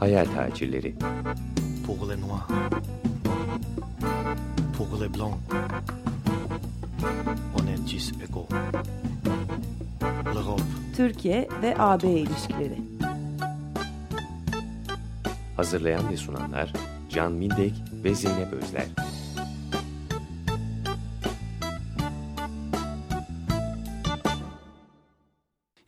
Hayal tacirleri. Pour les noirs. Pour les blancs. On est tous égaux. L'Europe. Türkiye ve AB ilişkileri. Hazırlayan ve sunanlar Can Mindek ve Zeynep Özler.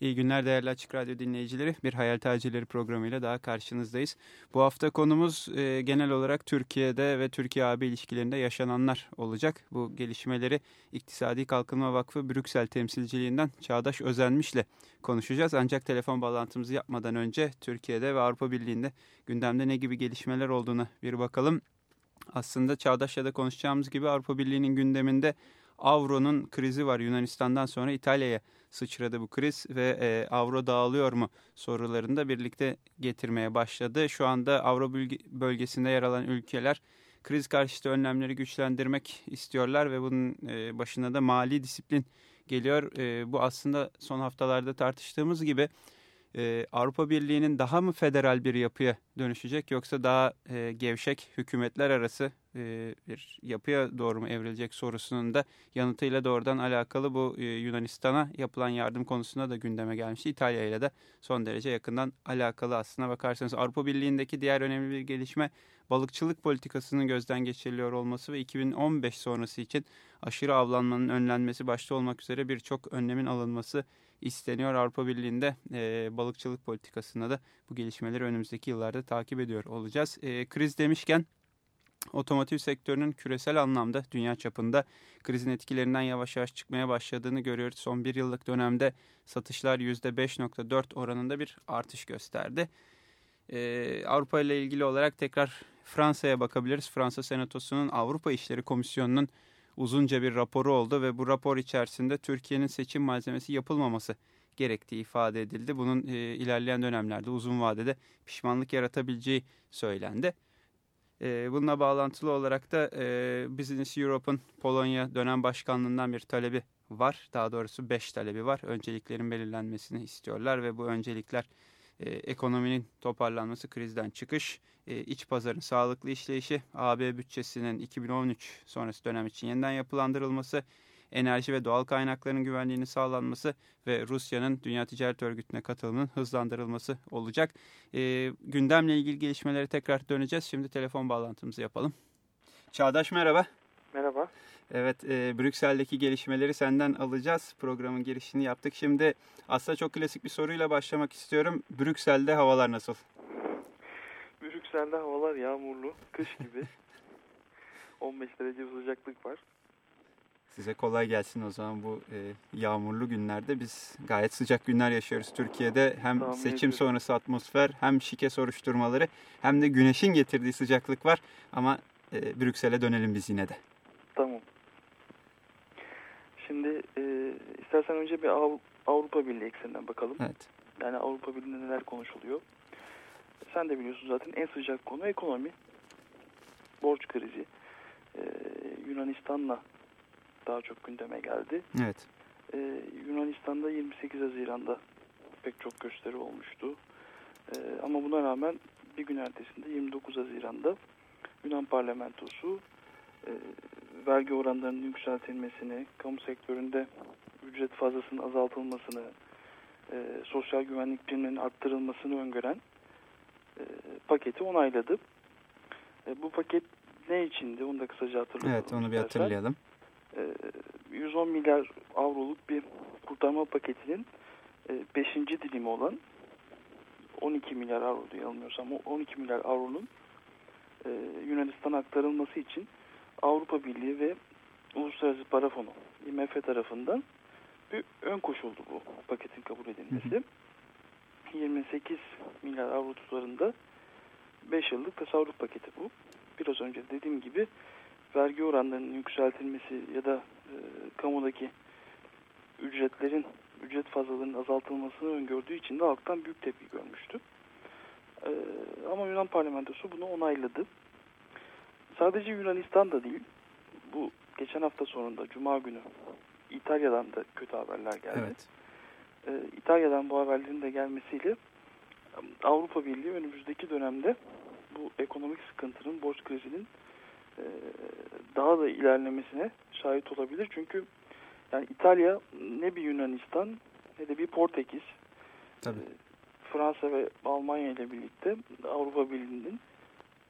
İyi günler değerli Açık Radyo dinleyicileri. Bir Hayal Tacirleri programıyla daha karşınızdayız. Bu hafta konumuz e, genel olarak Türkiye'de ve Türkiye-AB ilişkilerinde yaşananlar olacak. Bu gelişmeleri İktisadi Kalkınma Vakfı Brüksel temsilciliğinden Çağdaş Özenmiş'le konuşacağız. Ancak telefon bağlantımızı yapmadan önce Türkiye'de ve Avrupa Birliği'nde gündemde ne gibi gelişmeler olduğuna bir bakalım. Aslında Çağdaş'la da konuşacağımız gibi Avrupa Birliği'nin gündeminde Avro'nun krizi var. Yunanistan'dan sonra İtalya'ya sıçradı bu kriz ve e, avro dağılıyor mu sorularını da birlikte getirmeye başladı. Şu anda avro bölgesinde yer alan ülkeler kriz karşıtı önlemleri güçlendirmek istiyorlar ve bunun e, başına da mali disiplin geliyor. E, bu aslında son haftalarda tartıştığımız gibi e, Avrupa Birliği'nin daha mı federal bir yapıya dönüşecek yoksa daha e, gevşek hükümetler arası e, bir yapıya doğru mu evrilecek sorusunun da yanıtıyla doğrudan alakalı bu e, Yunanistan'a yapılan yardım konusunda da gündeme gelmişti. İtalya ile de son derece yakından alakalı aslına bakarsanız Avrupa Birliği'ndeki diğer önemli bir gelişme balıkçılık politikasının gözden geçiriliyor olması ve 2015 sonrası için aşırı avlanmanın önlenmesi başta olmak üzere birçok önlemin alınması isteniyor. Avrupa Birliği'nde e, balıkçılık politikasında da bu gelişmeleri önümüzdeki yıllarda takip ediyor olacağız. E, kriz demişken otomotiv sektörünün küresel anlamda dünya çapında krizin etkilerinden yavaş yavaş çıkmaya başladığını görüyoruz. Son bir yıllık dönemde satışlar %5.4 oranında bir artış gösterdi. Ee, Avrupa ile ilgili olarak tekrar Fransa'ya bakabiliriz. Fransa Senatosu'nun Avrupa İşleri Komisyonu'nun uzunca bir raporu oldu ve bu rapor içerisinde Türkiye'nin seçim malzemesi yapılmaması gerektiği ifade edildi. Bunun e, ilerleyen dönemlerde uzun vadede pişmanlık yaratabileceği söylendi. E, bununla bağlantılı olarak da e, Business Europe'un Polonya dönem başkanlığından bir talebi var. Daha doğrusu beş talebi var. Önceliklerin belirlenmesini istiyorlar ve bu öncelikler e, ekonominin toparlanması, krizden çıkış, e, iç pazarın sağlıklı işleyişi, AB bütçesinin 2013 sonrası dönem için yeniden yapılandırılması, enerji ve doğal kaynakların güvenliğinin sağlanması ve Rusya'nın Dünya Ticaret Örgütü'ne katılımının hızlandırılması olacak. E, gündemle ilgili gelişmelere tekrar döneceğiz. Şimdi telefon bağlantımızı yapalım. Çağdaş merhaba. Merhaba. Evet, e, Brüksel'deki gelişmeleri senden alacağız. Programın girişini yaptık. Şimdi aslında çok klasik bir soruyla başlamak istiyorum. Brüksel'de havalar nasıl? Brüksel'de havalar yağmurlu, kış gibi. 15 derece sıcaklık var. Size kolay gelsin o zaman bu e, yağmurlu günlerde. Biz gayet sıcak günler yaşıyoruz Türkiye'de. Hem Tahmin seçim ediyorum. sonrası atmosfer, hem şike soruşturmaları, hem de güneşin getirdiği sıcaklık var. Ama e, Brüksel'e dönelim biz yine de. Tamam. Şimdi e, istersen önce bir Avrupa Birliği ekseninden bakalım. Evet. Yani Avrupa Birliği'nde neler konuşuluyor. Sen de biliyorsun zaten en sıcak konu ekonomi. Borç krizi. Ee, Yunanistan'la daha çok gündeme geldi. Evet. Ee, Yunanistan'da 28 Haziran'da pek çok gösteri olmuştu. Ee, ama buna rağmen bir gün ertesinde 29 Haziran'da Yunan parlamentosu e, vergi oranlarının yükseltilmesini, kamu sektöründe ücret fazlasının azaltılmasını, e, sosyal güvenlik primlerinin arttırılmasını öngören e, paketi onayladı. E, bu paket ne içindi? Onu da kısaca hatırlayalım. Evet onu bir hatırlayalım. E, 110 milyar avroluk bir kurtarma paketinin 5. E, dilimi olan 12 milyar avro diye yanılmıyorsam 12 milyar avronun e, Yunanistan'a aktarılması için Avrupa Birliği ve Uluslararası Para Fonu IMF tarafından bir ön koşuldu bu paketin kabul edilmesi. Hı hı. 28 milyar avro tutarında 5 yıllık tasarruf paketi bu. Biraz önce dediğim gibi vergi oranlarının yükseltilmesi ya da e, kamudaki ücretlerin ücret fazlalığının azaltılmasını öngördüğü için de halktan büyük tepki görmüştü. E, ama Yunan parlamentosu bunu onayladı. Sadece Yunanistan da değil. Bu geçen hafta sonunda Cuma günü İtalya'dan da kötü haberler geldi. Evet. e, İtalya'dan bu haberlerin de gelmesiyle e, Avrupa Birliği önümüzdeki dönemde bu ekonomik sıkıntının, borç krizinin e, daha da ilerlemesine şahit olabilir. Çünkü yani İtalya ne bir Yunanistan ne de bir Portekiz. Tabii. E, Fransa ve Almanya ile birlikte Avrupa Birliği'nin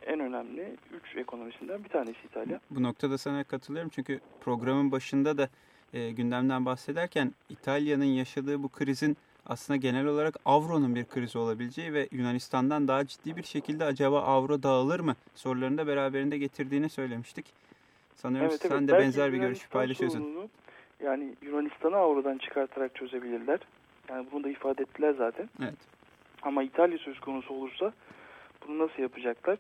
en önemli üç ekonomisinden bir tanesi İtalya. Bu noktada sana katılıyorum çünkü programın başında da e, gündemden bahsederken İtalya'nın yaşadığı bu krizin aslında genel olarak avronun bir krizi olabileceği ve Yunanistan'dan daha ciddi bir şekilde acaba avro dağılır mı sorularını da beraberinde getirdiğini söylemiştik. Sanıyorum Evet, sen evet. de Belki benzer bir görüş paylaşıyorsun. Yani Yunanistan'ı avrodan çıkartarak çözebilirler. Yani bunu da ifade ettiler zaten. Evet. Ama İtalya söz konusu olursa bunu nasıl yapacaklar?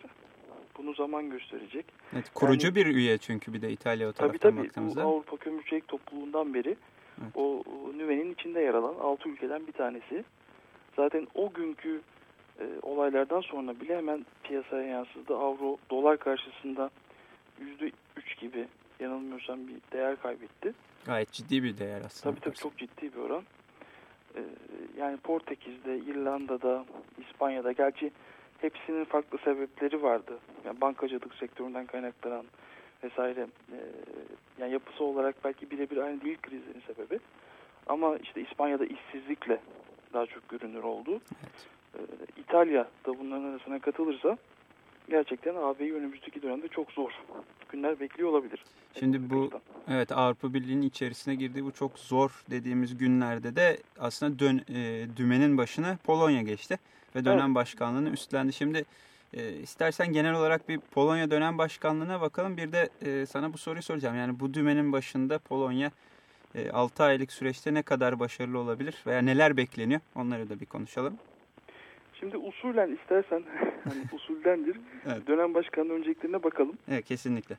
Bunu zaman gösterecek. Evet, kurucu Yani- bir üye çünkü bir de İtalya o Tabii taraftan tabii bu baktığımızda. Avrupa Kömürçelik Topluluğu'ndan beri Evet. o, nüvenin içinde yer alan 6 ülkeden bir tanesi. Zaten o günkü e, olaylardan sonra bile hemen piyasaya yansıdı. Avro dolar karşısında %3 gibi yanılmıyorsam bir değer kaybetti. Gayet ciddi bir değer aslında. Tabii tabii çok ciddi bir oran. Ee, yani Portekiz'de, İrlanda'da, İspanya'da gerçi hepsinin farklı sebepleri vardı. Yani bankacılık sektöründen kaynaklanan vesaire. Ee, yani yapısı olarak belki birebir aynı değil krizlerin sebebi. Ama işte İspanya'da işsizlikle daha çok görünür oldu. Evet. Ee, İtalya da bunların arasına katılırsa gerçekten AB'yi önümüzdeki dönemde çok zor günler bekliyor olabilir. Şimdi bu. Evet Avrupa Birliği'nin içerisine girdiği bu çok zor dediğimiz günlerde de aslında dön, e, dümenin başına Polonya geçti ve dönem Evet. başkanlığını üstlendi. Şimdi e, istersen genel olarak bir Polonya dönem başkanlığına bakalım. Bir de e, sana bu soruyu soracağım. Yani bu dümenin başında Polonya e, 6 aylık süreçte ne kadar başarılı olabilir veya neler bekleniyor? Onları da bir konuşalım. Şimdi usulen istersen hani usuldendir. Evet. Dönem başkanlığı önceliklerine bakalım. Evet kesinlikle.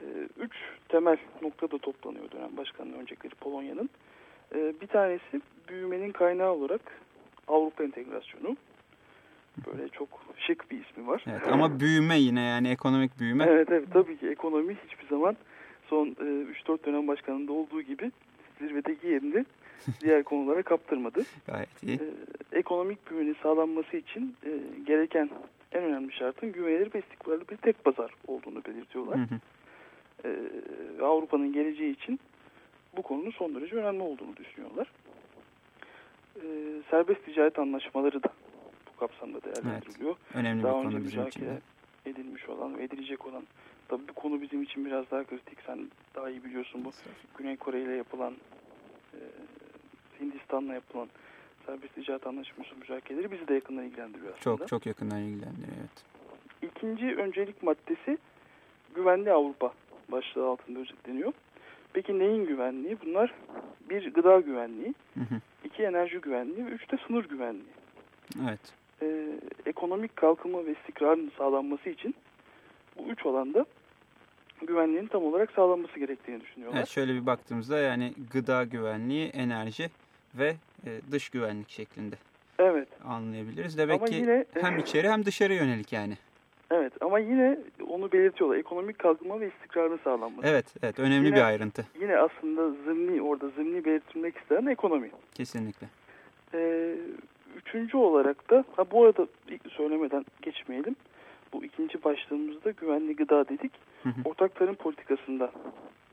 Ee, üç temel noktada toplanıyor dönem başkanlığı öncelikleri Polonya'nın. Ee, bir tanesi büyümenin kaynağı olarak Avrupa entegrasyonu. Böyle çok şık bir ismi var. Evet, ama büyüme yine yani ekonomik büyüme. Evet evet tabii ki ekonomi hiçbir zaman son e, 3-4 dönem başkanında olduğu gibi zirvedeki yerini diğer konulara kaptırmadı. Gayet iyi. Ee, ekonomik büyümenin sağlanması için e, gereken en önemli şartın güvenilir ve istikrarlı bir tek pazar olduğunu belirtiyorlar. Hı hı. Ee, Avrupa'nın geleceği için bu konunun son derece önemli olduğunu düşünüyorlar. Ee, serbest ticaret anlaşmaları da bu kapsamda değerlendiriliyor. Önemli bir Daha önce için de. müzakere edilmiş olan ve edilecek olan tabii bu konu bizim için biraz daha kritik. Sen daha iyi biliyorsun bu Güney Kore ile yapılan e, Hindistan'la yapılan serbest ticaret anlaşması müzakereleri bizi de yakından ilgilendiriyor aslında. Çok çok yakından ilgilendiriyor evet. İkinci öncelik maddesi güvenli Avrupa başlığı altında özetleniyor. Peki neyin güvenliği? Bunlar bir gıda güvenliği, Hı hı. iki enerji güvenliği ve üç de sınır güvenliği. Evet. Ee, ekonomik kalkınma ve istikrarın sağlanması için bu üç alanda güvenliğin tam olarak sağlanması gerektiğini düşünüyorlar. Evet şöyle bir baktığımızda yani gıda güvenliği, enerji ve e, dış güvenlik şeklinde Evet, anlayabiliriz. Demek Ama ki yine- hem içeri hem dışarı yönelik yani. evet ama yine onu belirtiyorlar. Ekonomik kalkınma ve istikrarın sağlanması. Evet, evet önemli Yine- bir ayrıntı. Yine aslında zımni, orada zımni belirtilmek istenen ekonomi. Kesinlikle. Üçüncü olarak da, ha bu arada söylemeden geçmeyelim. Bu ikinci başlığımızda güvenli gıda dedik. Hı hı. Ortak tarım politikasında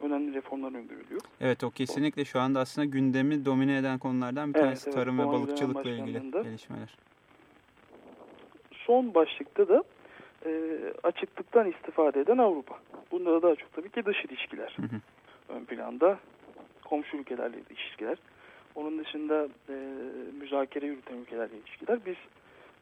önemli reformlar öngörülüyor. Evet o kesinlikle şu anda aslında gündemi domine eden konulardan bir Evet, tanesi evet, tarım ve balıkçılıkla ilgili gelişmeler. Son başlıkta da e, açıklıktan istifade eden Avrupa. Bunda da daha çok tabii ki dış ilişkiler Hı hı. ön planda. Komşu ülkelerle ilişkiler. Onun dışında e, müzakere yürüten ülkelerle ilişkiler. Biz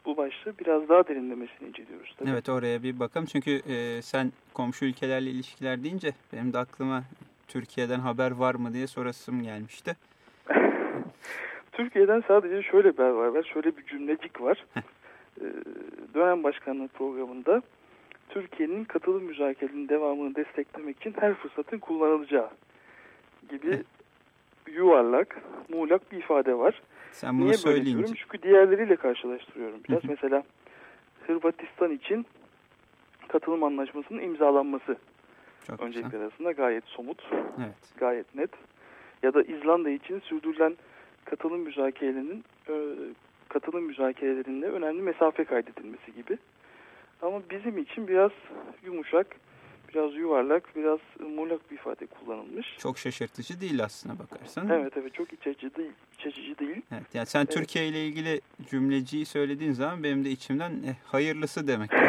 bu başlığı biraz daha derinlemesine inceliyoruz. Tabii. Evet oraya bir bakalım çünkü e, sen komşu ülkelerle ilişkiler deyince benim de aklıma Türkiye'den haber var mı diye sorasım gelmişti. Türkiye'den sadece şöyle bir haber var. Şöyle bir cümlecik var. Ee, dönem başkanlığı programında Türkiye'nin katılım müzakerenin devamını desteklemek için her fırsatın kullanılacağı gibi yuvarlak, muğlak bir ifade var. Sen bunu Niye böyle söyleyince diyorum? Çünkü diğerleriyle karşılaştırıyorum biraz. Hı hı. Mesela Hırvatistan için katılım anlaşmasının imzalanması çok güzel. öncelikler arasında gayet somut, Evet. gayet net. Ya da İzlanda için sürdürülen katılım müzakerelerinin e, katılım müzakerelerinde önemli mesafe kaydedilmesi gibi. Ama bizim için biraz yumuşak, biraz yuvarlak, biraz muğlak bir ifade kullanılmış. Çok şaşırtıcı değil aslına bakarsan. Evet evet çok iç açıcı değil. Iç açıcı değil. Evet, yani sen Evet. Türkiye ile ilgili cümleciyi söylediğin zaman benim de içimden eh, hayırlısı demek.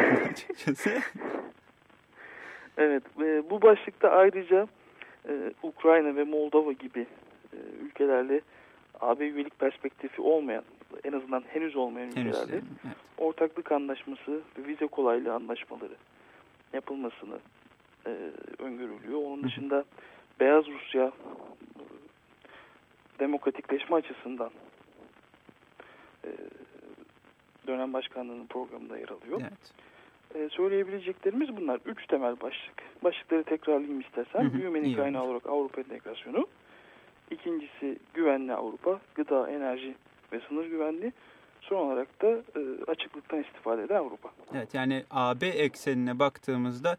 Evet e, bu başlıkta ayrıca e, Ukrayna ve Moldova gibi e, ülkelerle AB üyelik perspektifi olmayan en azından henüz olmayan Henüz. ülkelerle yani, evet. ortaklık anlaşması ve vize kolaylığı anlaşmaları yapılmasını e, öngörülüyor. Onun dışında Beyaz Rusya demokratikleşme açısından e, dönem başkanlığının programında yer alıyor. Evet. E, söyleyebileceklerimiz bunlar. Üç temel başlık. Başlıkları tekrarlayayım istersen. Hı hı, Büyümenin kaynağı olarak Avrupa entegrasyonu. İkincisi güvenli Avrupa, gıda, enerji ve sınır güvenliği. Son olarak da e, açıklıktan istifade eden Avrupa. Evet yani AB eksenine baktığımızda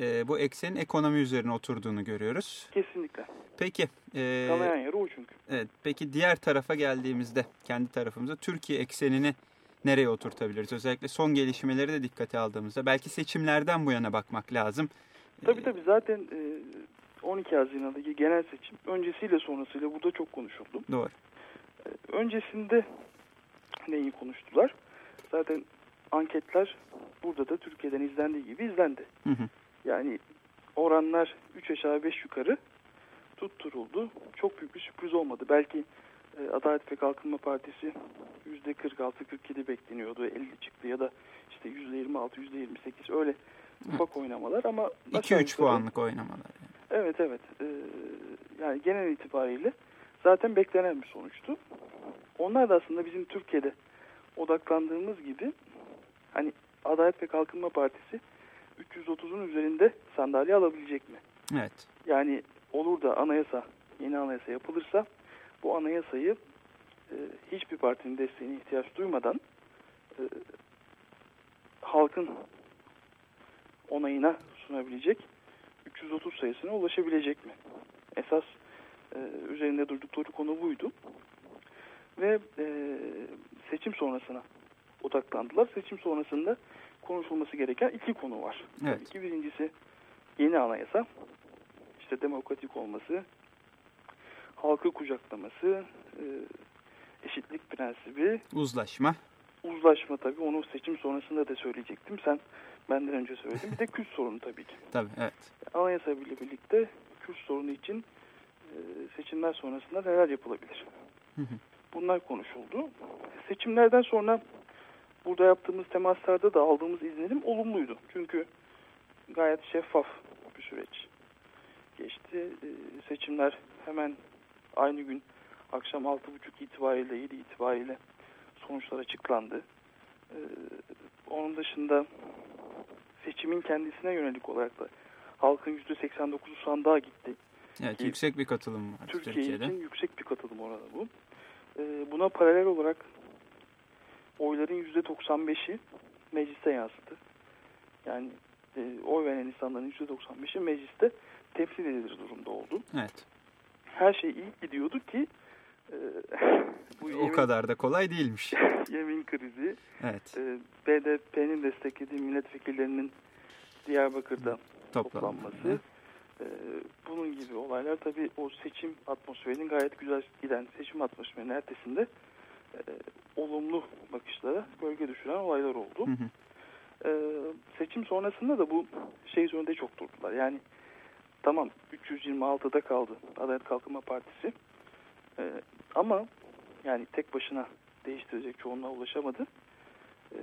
e, bu eksenin ekonomi üzerine oturduğunu görüyoruz. Kesinlikle. Peki. e, Kanayan yeri o çünkü. evet, peki diğer tarafa geldiğimizde kendi tarafımıza Türkiye eksenini nereye oturtabiliriz? Özellikle son gelişmeleri de dikkate aldığımızda belki seçimlerden bu yana bakmak lazım. Tabii E, tabii zaten e, 12 Haziran'daki genel seçim öncesiyle sonrasıyla burada çok konuşuldu. Doğru. E, öncesinde neyi konuştular? Zaten anketler burada da Türkiye'den izlendiği gibi izlendi. Hı hı. Yani oranlar 3 aşağı 5 yukarı tutturuldu. Çok büyük bir sürpriz olmadı. Belki e, Adalet ve Kalkınma Partisi %46-47 bekleniyordu. 50 çıktı ya da işte %26, %28 öyle ufak oynamalar ama aşağı 2-3 yukarı- puanlık oynamalar. yani. Evet evet. Ee, yani genel itibariyle zaten beklenen bir sonuçtu. Onlar da aslında bizim Türkiye'de odaklandığımız gibi hani Adalet ve Kalkınma Partisi 330'un üzerinde sandalye alabilecek mi? Evet. Yani olur da anayasa, yeni anayasa yapılırsa bu anayasayı e, hiçbir partinin desteğine ihtiyaç duymadan e, halkın onayına sunabilecek 330 sayısına ulaşabilecek mi? Esas e, üzerinde durdukları konu buydu. Ve e, seçim sonrasına odaklandılar. Seçim sonrasında konuşulması gereken iki konu var. Evet. Tabii ki birincisi yeni anayasa, işte demokratik olması, halkı kucaklaması, e, eşitlik prensibi, Uzlaşma. uzlaşma tabii onu seçim sonrasında da söyleyecektim. Sen benden önce söyledin. Bir de Kürt sorunu tabii ki. Tabii evet. Anayasa ile birlikte Kürt sorunu için e, seçimler sonrasında neler yapılabilir? Bunlar konuşuldu. Seçimlerden sonra burada yaptığımız temaslarda da aldığımız izlenim olumluydu. Çünkü gayet şeffaf bir süreç geçti. E, seçimler hemen aynı gün akşam 6.30 itibariyle 7 itibariyle sonuçlar açıklandı. E, onun dışında seçimin kendisine yönelik olarak da halkın %89'u sandığa gitti. Evet Ki- yüksek bir katılım var Türkiye Türkiye'de. için yüksek bir katılım oranı bu. Ee, buna paralel olarak oyların %95'i mecliste yansıdı. Yani e, oy veren insanların %95'i mecliste temsil edilir durumda oldu. Evet. Her şey iyi gidiyordu ki e, bu O yemin, kadar da kolay değilmiş. yemin krizi Evet. e, BDP'nin desteklediği milletvekillerinin Diyarbakır'da Toplanması. toplanması. Ee, bunun gibi olaylar tabii o seçim atmosferinin gayet güzel giden seçim atmosferinin ertesinde e, olumlu bakışlara gölge düşüren olaylar oldu. Hı hı. Ee, seçim sonrasında da bu şey üzerinde çok durdular. Yani tamam 326'da kaldı Adalet Kalkınma Partisi Ee, ama yani tek başına değiştirecek çoğunluğa ulaşamadı. Ee,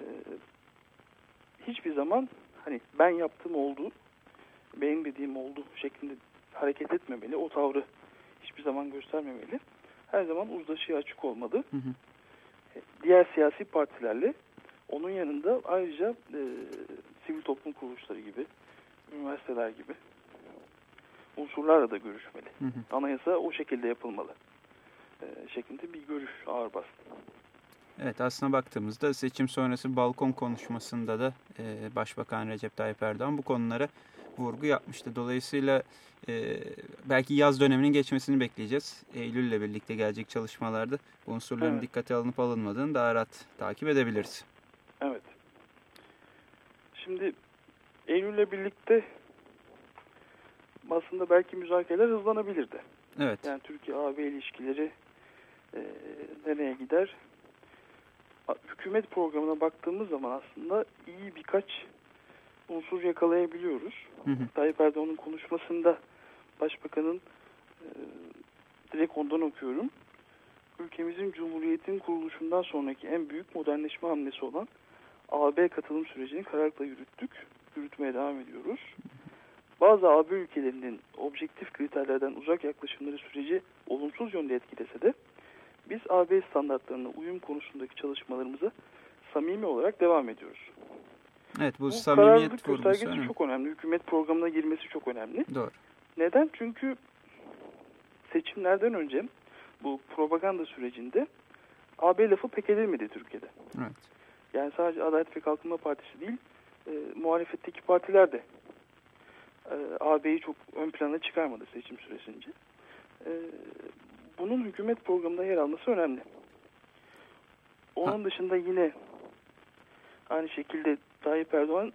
hiçbir zaman hani ben yaptığım oldu, benim dediğim oldu şeklinde hareket etmemeli. O tavrı hiçbir zaman göstermemeli. Her zaman uzlaşıya açık olmalı. Hı hı. Diğer siyasi partilerle onun yanında ayrıca e, sivil toplum kuruluşları gibi, üniversiteler gibi unsurlarla da görüşmeli. Hı hı. Anayasa o şekilde yapılmalı. E, şeklinde bir görüş ağır bastı. Evet aslına baktığımızda seçim sonrası balkon konuşmasında da e, Başbakan Recep Tayyip Erdoğan bu konulara vurgu yapmıştı. Dolayısıyla e, belki yaz döneminin geçmesini bekleyeceğiz. Eylül ile birlikte gelecek çalışmalarda bu unsurların Evet. dikkate alınıp alınmadığını daha rahat takip edebiliriz. Evet. Şimdi Eylül'le birlikte aslında belki müzakereler hızlanabilirdi. Evet, Yani Türkiye-AB ilişkileri e, nereye gider? Hükümet programına baktığımız zaman aslında iyi birkaç unsur yakalayabiliyoruz. Hı hı. Tayyip Erdoğan'ın konuşmasında Başbakanın e, direkt ondan okuyorum. Ülkemizin Cumhuriyet'in kuruluşundan sonraki en büyük modernleşme hamlesi olan AB katılım sürecini kararlılıkla yürüttük. Yürütmeye devam ediyoruz. Bazı AB ülkelerinin objektif kriterlerden uzak yaklaşımları süreci olumsuz yönde etkilese de biz AB standartlarına uyum konusundaki çalışmalarımıza samimi olarak devam ediyoruz. Evet bu, Bu samimiyet vurgusu önemli. çok önemli. Hükümet programına girmesi çok önemli. Doğru. Neden? Çünkü seçimlerden önce bu propaganda sürecinde AB lafı pek edilmedi Türkiye'de. Evet. Yani sadece Adalet ve Kalkınma Partisi değil, e, muhalefetteki partiler de e, AB'yi çok ön plana çıkarmadı seçim süresince. E, bunun hükümet programında yer alması önemli. Onun dışında yine aynı şekilde Tayyip Erdoğan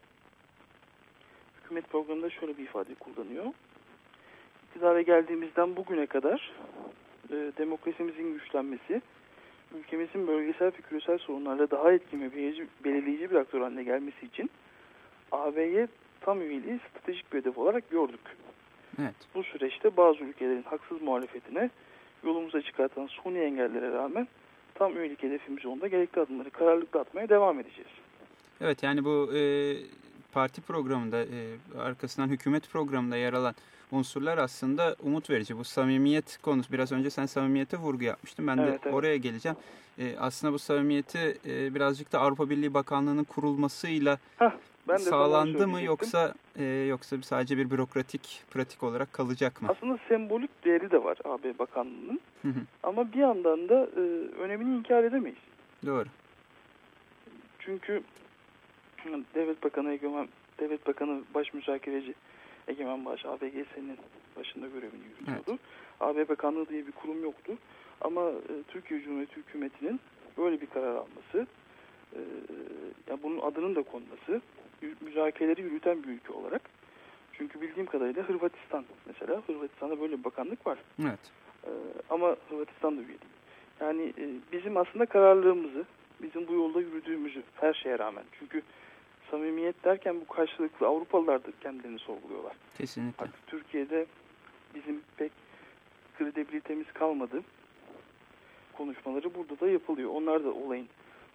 hükümet programında şöyle bir ifade kullanıyor. İktidara geldiğimizden bugüne kadar e, demokrasimizin güçlenmesi, ülkemizin bölgesel ve küresel sorunlarla daha etkin ve belirleyici, bir aktör haline gelmesi için AB'ye tam üyeliği stratejik bir hedef olarak gördük. Evet. Bu süreçte bazı ülkelerin haksız muhalefetine yolumuza çıkartan suni engellere rağmen tam üyelik hedefimiz yolunda gerekli adımları kararlılıkla atmaya devam edeceğiz. Evet yani bu e, parti programında e, arkasından hükümet programında yer alan unsurlar aslında umut verici. Bu samimiyet konusu biraz önce sen samimiyete vurgu yapmıştın. Ben de Evet, evet. oraya geleceğim. E, aslında bu samimiyeti e, birazcık da Avrupa Birliği Bakanlığı'nın kurulmasıyla Ben de sağlandı mı yoksa e, yoksa sadece bir bürokratik pratik olarak kalacak mı? Aslında sembolik değeri de var AB Bakanlığı'nın ama bir yandan da e, önemini inkar edemeyiz. Doğru. Çünkü Devlet Bakanı Egemen, Devlet Bakanı Baş Müzakereci Egemen Baş ABGS'nin başında görevini yürütüyordu. AB Bakanlığı diye bir kurum yoktu. Ama e, Türkiye Cumhuriyeti Hükümeti'nin böyle bir karar alması, e, ya bunun adının da konması, müzakereleri yürüten bir ülke olarak. Çünkü bildiğim kadarıyla Hırvatistan mesela, Hırvatistan'da böyle bir bakanlık var. Evet. Ee, ama Hırvatistan da üye değil. Yani e, bizim aslında kararlılığımızı, bizim bu yolda yürüdüğümüzü her şeye rağmen. Çünkü samimiyet derken bu karşılıklı Avrupalılar da kendilerini sorguluyorlar. Kesinlikle. Artık Türkiye'de bizim pek kredibilitemiz kalmadı. Konuşmaları burada da yapılıyor. Onlar da olayın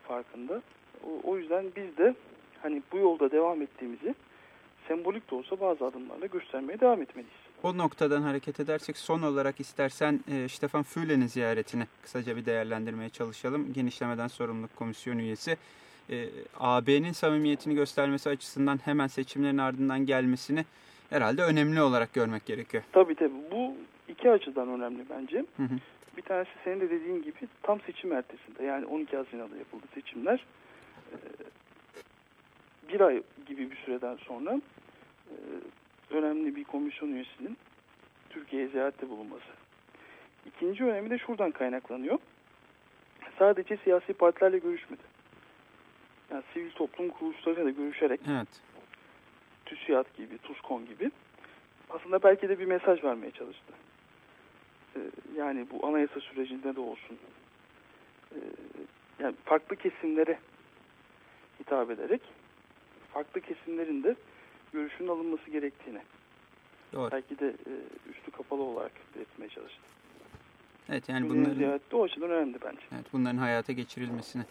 farkında. O, o yüzden biz de hani bu yolda devam ettiğimizi sembolik de olsa bazı adımlarla göstermeye devam etmeliyiz. O noktadan hareket edersek son olarak istersen e, Stefan Füle'nin ziyaretini kısaca bir değerlendirmeye çalışalım. Genişlemeden sorumluluk komisyon üyesi. E, AB'nin samimiyetini göstermesi açısından hemen seçimlerin ardından gelmesini herhalde önemli olarak görmek gerekiyor. Tabii tabii. Bu iki açıdan önemli bence. Hı hı. Bir tanesi senin de dediğin gibi tam seçim ertesinde yani 12 Haziran'da yapıldı seçimler. Ee, Bir ay gibi bir süreden sonra e, önemli bir komisyon üyesinin Türkiye'ye ziyarette bulunması. İkinci önemi de şuradan kaynaklanıyor. Sadece siyasi partilerle görüşmedi. Yani sivil toplum kuruluşlarıyla görüşerek Evet. TÜSİAD gibi, TUSKON gibi aslında belki de bir mesaj vermeye çalıştı. Ee, yani bu anayasa sürecinde de olsun. Ee, yani farklı kesimlere hitap ederek farklı kesimlerin de görüşünün alınması gerektiğini Doğru. belki de e, üstü kapalı olarak belirtmeye çalıştı. Evet yani Bunların bunların ziyarette o açıdan önemli bence. Evet, bunların hayata geçirilmesini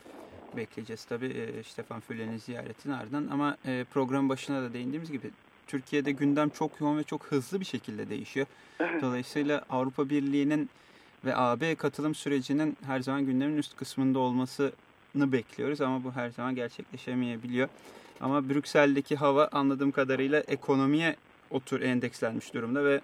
bekleyeceğiz tabii e, Stefan Fülle'nin ziyaretinin ardından. Ama e, program başına da değindiğimiz gibi Türkiye'de gündem çok yoğun ve çok hızlı bir şekilde değişiyor. Dolayısıyla Avrupa Birliği'nin ve AB katılım sürecinin her zaman gündemin üst kısmında olmasını bekliyoruz ama bu her zaman gerçekleşemeyebiliyor. Ama Brüksel'deki hava anladığım kadarıyla ekonomiye otur endekslenmiş durumda ve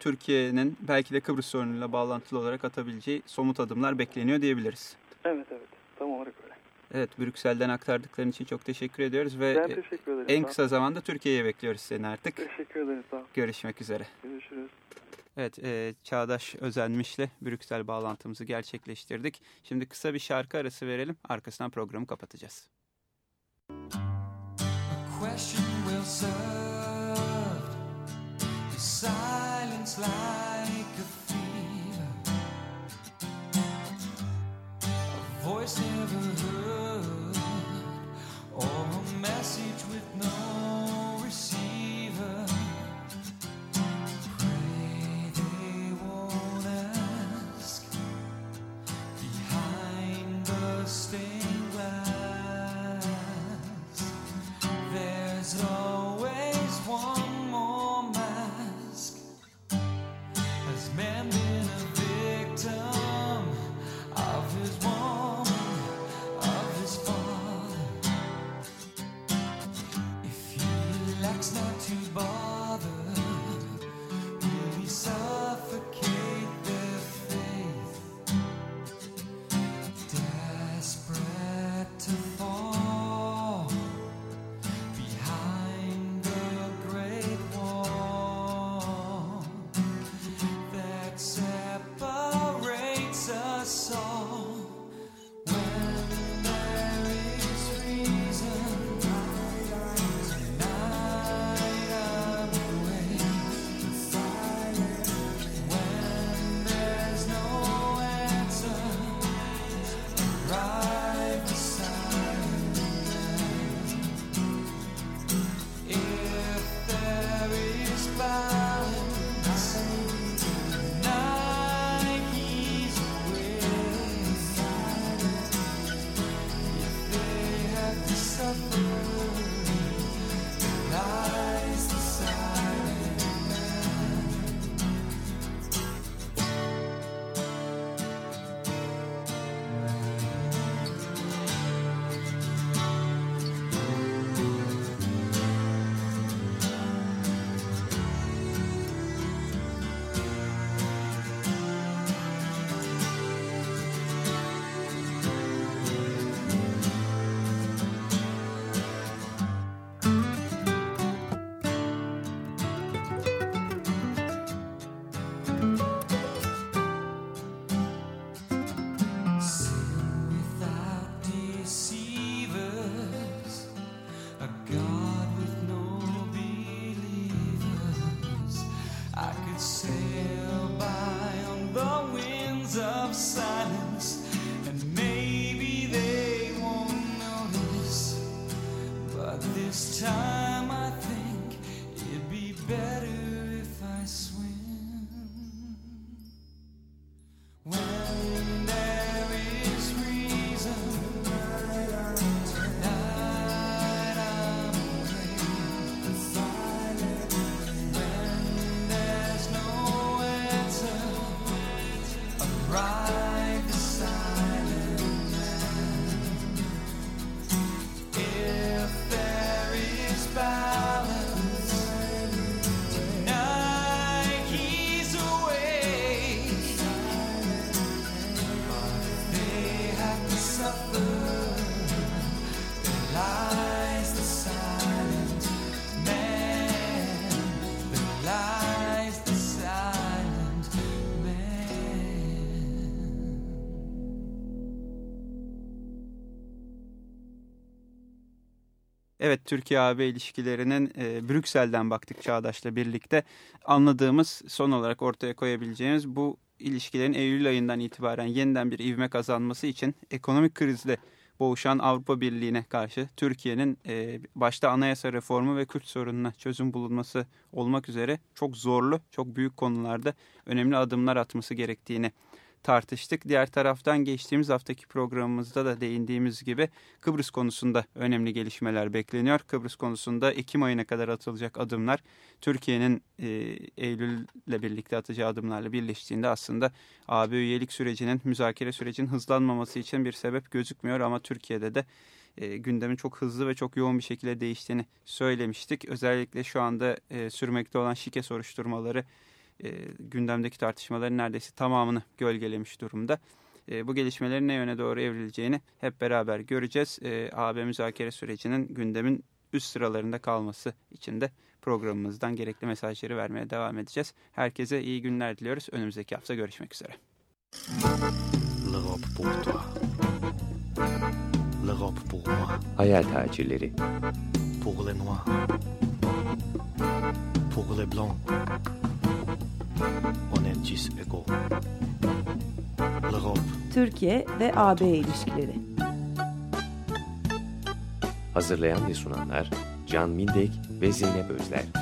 Türkiye'nin belki de Kıbrıs sorunuyla bağlantılı olarak atabileceği somut adımlar bekleniyor diyebiliriz. Evet evet tam olarak öyle. Evet, Brüksel'den aktardıkların için çok teşekkür ediyoruz ve Ben teşekkür ederim. en kısa zamanda Türkiye'ye bekliyoruz seni artık. Teşekkür ederim. Sağ ol. Görüşmek üzere. Görüşürüz. Evet, e, Çağdaş Özenmiş'le Brüksel bağlantımızı gerçekleştirdik. Şimdi kısa bir şarkı arası verelim, arkasından programı kapatacağız. A question silence voice never heard. Or a message with no Evet, Türkiye-AB ilişkilerinin e, Brüksel'den baktık Çağdaş'la birlikte. Anladığımız, son olarak ortaya koyabileceğimiz bu ilişkilerin Eylül ayından itibaren yeniden bir ivme kazanması için ekonomik krizle boğuşan Avrupa Birliği'ne karşı Türkiye'nin e, başta anayasa reformu ve Kürt sorununa çözüm bulunması olmak üzere çok zorlu, çok büyük konularda önemli adımlar atması gerektiğini tartıştık. Diğer taraftan geçtiğimiz haftaki programımızda da değindiğimiz gibi Kıbrıs konusunda önemli gelişmeler bekleniyor. Kıbrıs konusunda Ekim ayına kadar atılacak adımlar Türkiye'nin e, Eylül'le birlikte atacağı adımlarla birleştiğinde aslında AB üyelik sürecinin, müzakere sürecinin hızlanmaması için bir sebep gözükmüyor ama Türkiye'de de e, gündemin çok hızlı ve çok yoğun bir şekilde değiştiğini söylemiştik. Özellikle şu anda e, sürmekte olan şike soruşturmaları e, gündemdeki tartışmaların neredeyse tamamını gölgelemiş durumda. E, bu gelişmelerin ne yöne doğru evrileceğini hep beraber göreceğiz. E, AB müzakere sürecinin gündemin üst sıralarında kalması için de programımızdan gerekli mesajları vermeye devam edeceğiz. Herkese iyi günler diliyoruz. Önümüzdeki hafta görüşmek üzere. L'Europe pour toi. L'Europe pour moi. Hayal tacirleri. Pour les noirs. Pour les blancs. On est tous égaux. L'Europe Türkiye ve AB ilişkileri. Hazırlayan ve sunanlar Can Mindek ve Zeynep Özler.